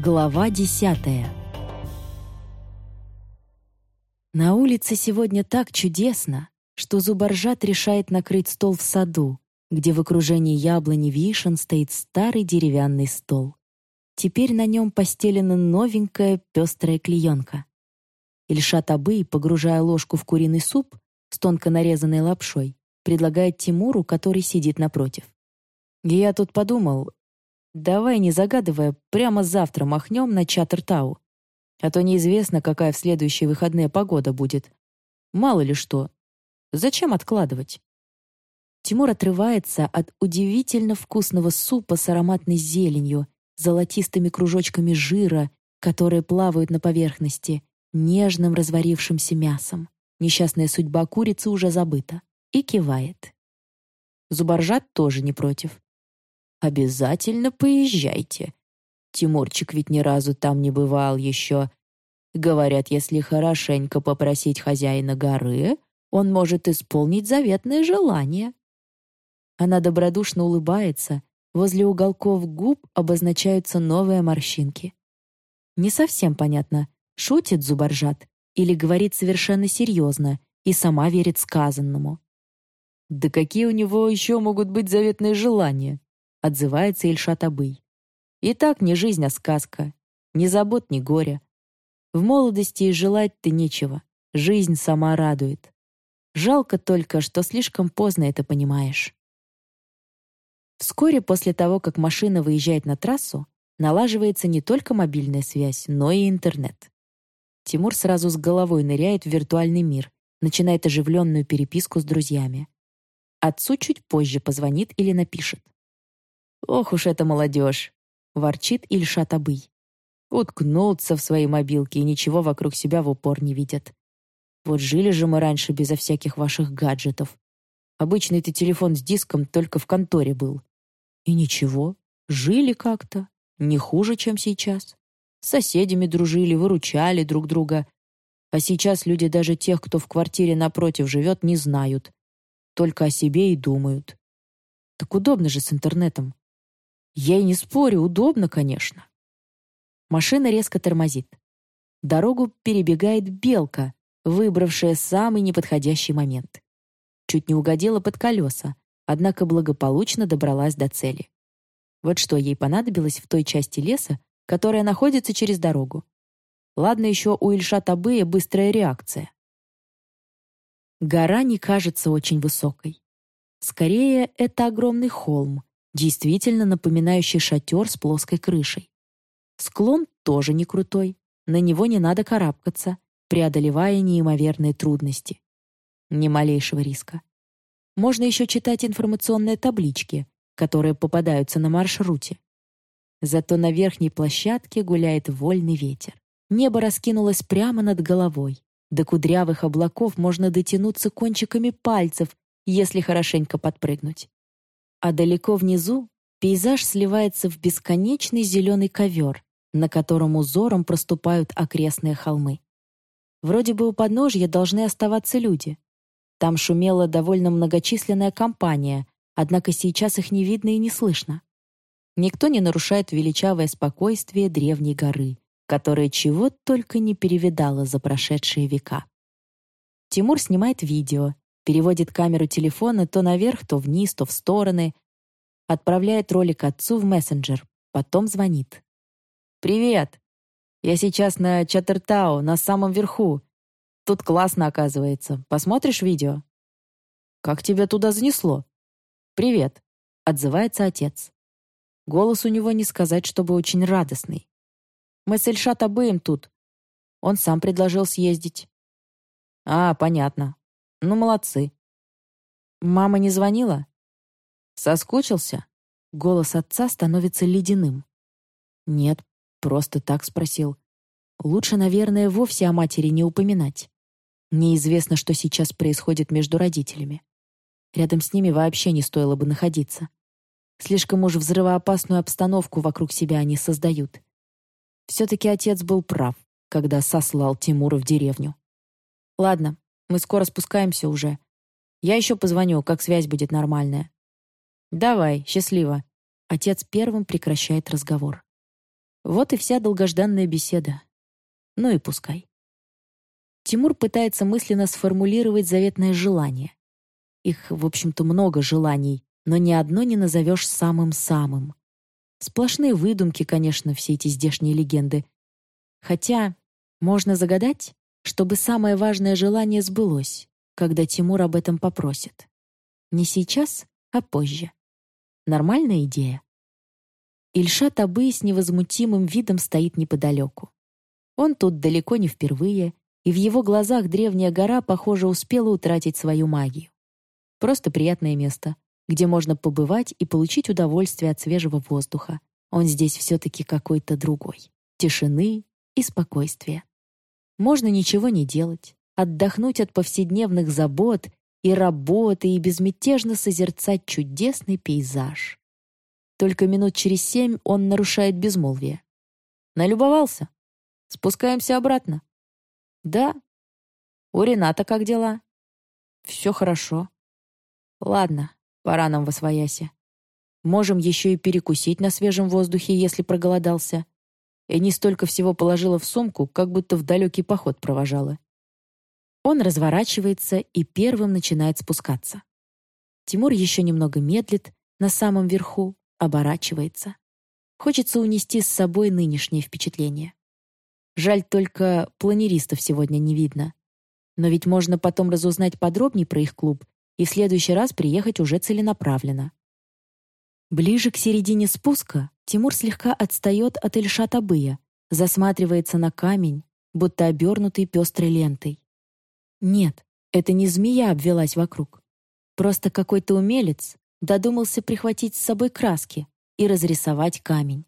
Глава десятая На улице сегодня так чудесно, что Зубаржат решает накрыть стол в саду, где в окружении яблони вишен стоит старый деревянный стол. Теперь на нем постелена новенькая пестрая клеенка. Ильшат Абый, погружая ложку в куриный суп с тонко нарезанной лапшой, предлагает Тимуру, который сидит напротив. «Я тут подумал, давай, не загадывая, прямо завтра махнем на Чатертау. А то неизвестно, какая в следующие выходные погода будет. Мало ли что. Зачем откладывать?» Тимур отрывается от удивительно вкусного супа с ароматной зеленью, золотистыми кружочками жира, которые плавают на поверхности, нежным разварившимся мясом. Несчастная судьба курицы уже забыта. И кивает. Зубаржат тоже не против. «Обязательно поезжайте. Тимурчик ведь ни разу там не бывал еще. Говорят, если хорошенько попросить хозяина горы, он может исполнить заветное желание». Она добродушно улыбается, возле уголков губ обозначаются новые морщинки. Не совсем понятно, шутит Зубаржат или говорит совершенно серьезно и сама верит сказанному. «Да какие у него еще могут быть заветные желания?» Отзывается Ильшат Абый. «И так не жизнь, а сказка. Ни забот, ни горя. В молодости и желать-то нечего. Жизнь сама радует. Жалко только, что слишком поздно это понимаешь». Вскоре после того, как машина выезжает на трассу, налаживается не только мобильная связь, но и интернет. Тимур сразу с головой ныряет в виртуальный мир, начинает оживленную переписку с друзьями. Отцу чуть позже позвонит или напишет. «Ох уж эта молодежь!» — ворчит Ильшат Абый. Уткнутся в свои мобилки и ничего вокруг себя в упор не видят. Вот жили же мы раньше безо всяких ваших гаджетов. Обычный-то телефон с диском только в конторе был. И ничего, жили как-то, не хуже, чем сейчас. С соседями дружили, выручали друг друга. А сейчас люди даже тех, кто в квартире напротив живет, не знают. Только о себе и думают. Так удобно же с интернетом. Я и не спорю, удобно, конечно. Машина резко тормозит. Дорогу перебегает белка, выбравшая самый неподходящий момент. Чуть не угодила под колеса, однако благополучно добралась до цели. Вот что ей понадобилось в той части леса, которая находится через дорогу. Ладно еще у Ильшата Бэя быстрая реакция. Гора не кажется очень высокой. Скорее, это огромный холм, действительно напоминающий шатер с плоской крышей. Склон тоже не крутой, на него не надо карабкаться, преодолевая неимоверные трудности. Ни малейшего риска. Можно еще читать информационные таблички, которые попадаются на маршруте. Зато на верхней площадке гуляет вольный ветер. Небо раскинулось прямо над головой. До кудрявых облаков можно дотянуться кончиками пальцев, если хорошенько подпрыгнуть. А далеко внизу пейзаж сливается в бесконечный зеленый ковер, на котором узором проступают окрестные холмы. Вроде бы у подножья должны оставаться люди, там шумела довольно многочисленная компания, однако сейчас их не видно и не слышно. Никто не нарушает величавое спокойствие древней горы, которая чего только не перевидала за прошедшие века. Тимур снимает видео, переводит камеру телефона то наверх, то вниз, то в стороны, отправляет ролик отцу в мессенджер, потом звонит. «Привет! Я сейчас на Чаттертау, на самом верху. Тут классно, оказывается. Посмотришь видео?» «Как тебя туда занесло?» «Привет», — отзывается отец. Голос у него не сказать, чтобы очень радостный. «Мы с Эльшат обоим тут. Он сам предложил съездить». «А, понятно. Ну, молодцы». «Мама не звонила?» «Соскучился?» Голос отца становится ледяным. «Нет, просто так спросил. Лучше, наверное, вовсе о матери не упоминать. Неизвестно, что сейчас происходит между родителями. Рядом с ними вообще не стоило бы находиться. Слишком уж взрывоопасную обстановку вокруг себя они создают. Все-таки отец был прав, когда сослал Тимура в деревню. «Ладно, мы скоро спускаемся уже. Я еще позвоню, как связь будет нормальная». «Давай, счастливо». Отец первым прекращает разговор. Вот и вся долгожданная беседа. Ну и пускай. Тимур пытается мысленно сформулировать заветное желание. Их, в общем-то, много желаний, но ни одно не назовешь самым-самым. Сплошные выдумки, конечно, все эти здешние легенды. Хотя можно загадать, чтобы самое важное желание сбылось, когда Тимур об этом попросит. Не сейчас, а позже. Нормальная идея? Ильшат Абы с невозмутимым видом стоит неподалеку. Он тут далеко не впервые, и в его глазах древняя гора, похоже, успела утратить свою магию. Просто приятное место, где можно побывать и получить удовольствие от свежего воздуха. Он здесь все-таки какой-то другой. Тишины и спокойствия. Можно ничего не делать, отдохнуть от повседневных забот и работы и безмятежно созерцать чудесный пейзаж. Только минут через семь он нарушает безмолвие. Налюбовался? Спускаемся обратно. Да. У Рената как дела? Все хорошо. Ладно, пора нам во свояси. Можем еще и перекусить на свежем воздухе, если проголодался. И не столько всего положила в сумку, как будто в далекий поход провожала. Он разворачивается и первым начинает спускаться. Тимур еще немного медлит на самом верху, оборачивается. Хочется унести с собой нынешнее впечатление. Жаль только, планеристов сегодня не видно. Но ведь можно потом разузнать подробнее про их клуб и в следующий раз приехать уже целенаправленно. Ближе к середине спуска Тимур слегка отстает от Эльшата Быя, засматривается на камень, будто обернутый пестрой лентой. Нет, это не змея обвелась вокруг. Просто какой-то умелец додумался прихватить с собой краски и разрисовать камень.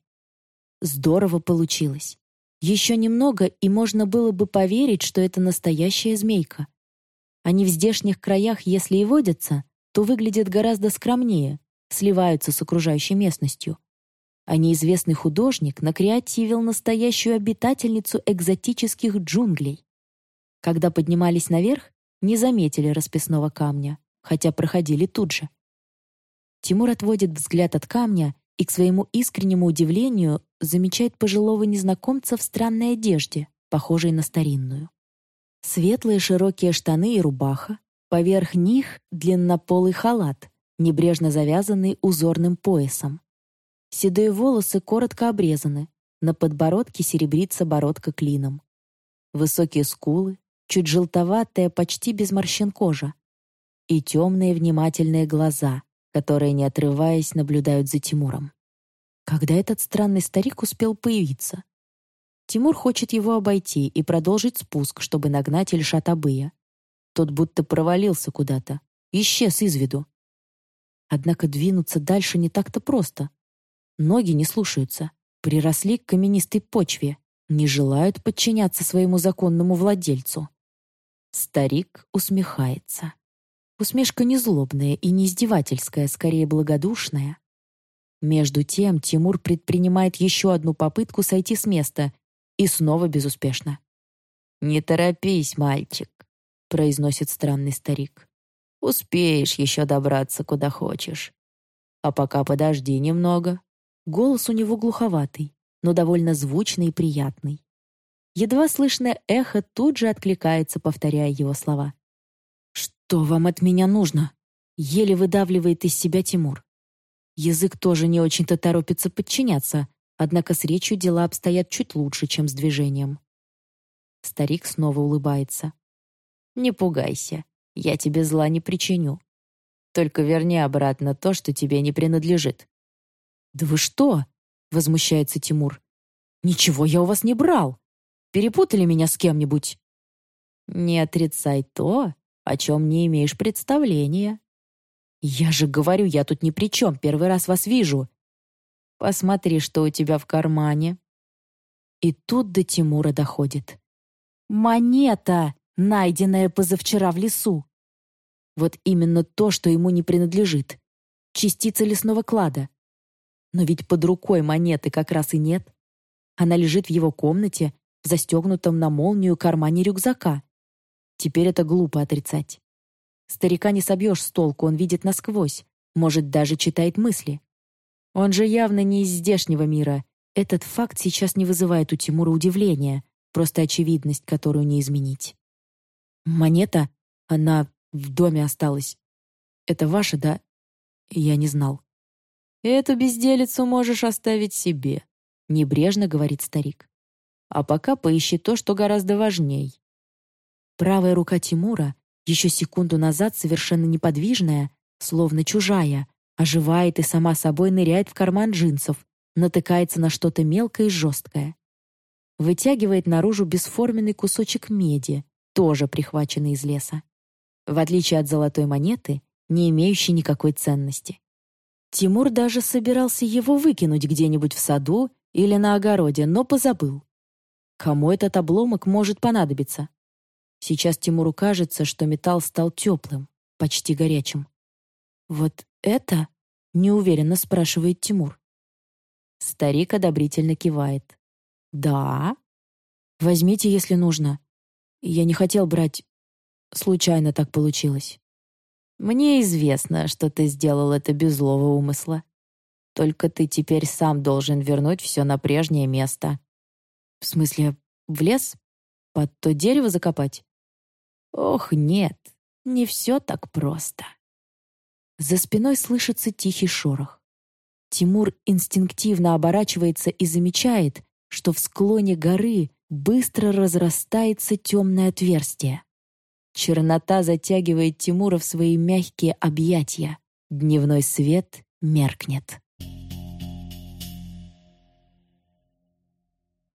Здорово получилось. Еще немного, и можно было бы поверить, что это настоящая змейка. Они в здешних краях, если и водятся, то выглядят гораздо скромнее, сливаются с окружающей местностью. А неизвестный художник накреативил настоящую обитательницу экзотических джунглей. Когда поднимались наверх, не заметили расписного камня, хотя проходили тут же. Тимур отводит взгляд от камня и, к своему искреннему удивлению, замечает пожилого незнакомца в странной одежде, похожей на старинную. Светлые широкие штаны и рубаха, поверх них длиннополый халат, небрежно завязанный узорным поясом. Седые волосы коротко обрезаны, на подбородке серебрится бородка клином. Высокие скулы, чуть желтоватая, почти без морщин кожа. И темные внимательные глаза, которые, не отрываясь, наблюдают за Тимуром. Когда этот странный старик успел появиться? Тимур хочет его обойти и продолжить спуск, чтобы нагнать Ильшат Абыя. Тот будто провалился куда-то, исчез из виду. Однако двинуться дальше не так-то просто. Ноги не слушаются, приросли к каменистой почве, не желают подчиняться своему законному владельцу. Старик усмехается. Усмешка не злобная и не издевательская, скорее благодушная. Между тем Тимур предпринимает еще одну попытку сойти с места и снова безуспешно. «Не торопись, мальчик», — произносит странный старик. «Успеешь еще добраться куда хочешь. А пока подожди немного». Голос у него глуховатый, но довольно звучный и приятный. Едва слышное эхо тут же откликается, повторяя его слова. «Что вам от меня нужно?» Еле выдавливает из себя Тимур. Язык тоже не очень-то торопится подчиняться, однако с речью дела обстоят чуть лучше, чем с движением. Старик снова улыбается. «Не пугайся, я тебе зла не причиню. Только верни обратно то, что тебе не принадлежит». «Да вы что?» — возмущается Тимур. «Ничего я у вас не брал. Перепутали меня с кем-нибудь?» «Не отрицай то, о чем не имеешь представления». «Я же говорю, я тут ни при чем, первый раз вас вижу». «Посмотри, что у тебя в кармане». И тут до Тимура доходит. «Монета, найденная позавчера в лесу». Вот именно то, что ему не принадлежит. Частица лесного клада. Но ведь под рукой монеты как раз и нет. Она лежит в его комнате, в застегнутом на молнию кармане рюкзака. Теперь это глупо отрицать. Старика не собьешь с толку, он видит насквозь, может, даже читает мысли. Он же явно не из здешнего мира Этот факт сейчас не вызывает у Тимура удивления, просто очевидность, которую не изменить. «Монета, она в доме осталась. Это ваша, да?» Я не знал. «Эту безделицу можешь оставить себе», — небрежно говорит старик. «А пока поищи то, что гораздо важней». Правая рука Тимура, еще секунду назад совершенно неподвижная, словно чужая, оживает и сама собой ныряет в карман джинсов, натыкается на что-то мелкое и жесткое. Вытягивает наружу бесформенный кусочек меди, тоже прихваченный из леса. В отличие от золотой монеты, не имеющей никакой ценности. Тимур даже собирался его выкинуть где-нибудь в саду или на огороде, но позабыл. Кому этот обломок может понадобиться? Сейчас Тимуру кажется, что металл стал теплым, почти горячим. «Вот это?» — неуверенно спрашивает Тимур. Старик одобрительно кивает. «Да? Возьмите, если нужно. Я не хотел брать. Случайно так получилось». «Мне известно, что ты сделал это без злого умысла. Только ты теперь сам должен вернуть все на прежнее место». «В смысле, в лес? Под то дерево закопать?» «Ох, нет, не все так просто». За спиной слышится тихий шорох. Тимур инстинктивно оборачивается и замечает, что в склоне горы быстро разрастается темное отверстие. Чернота затягивает Тимура в свои мягкие объятия. Дневной свет меркнет.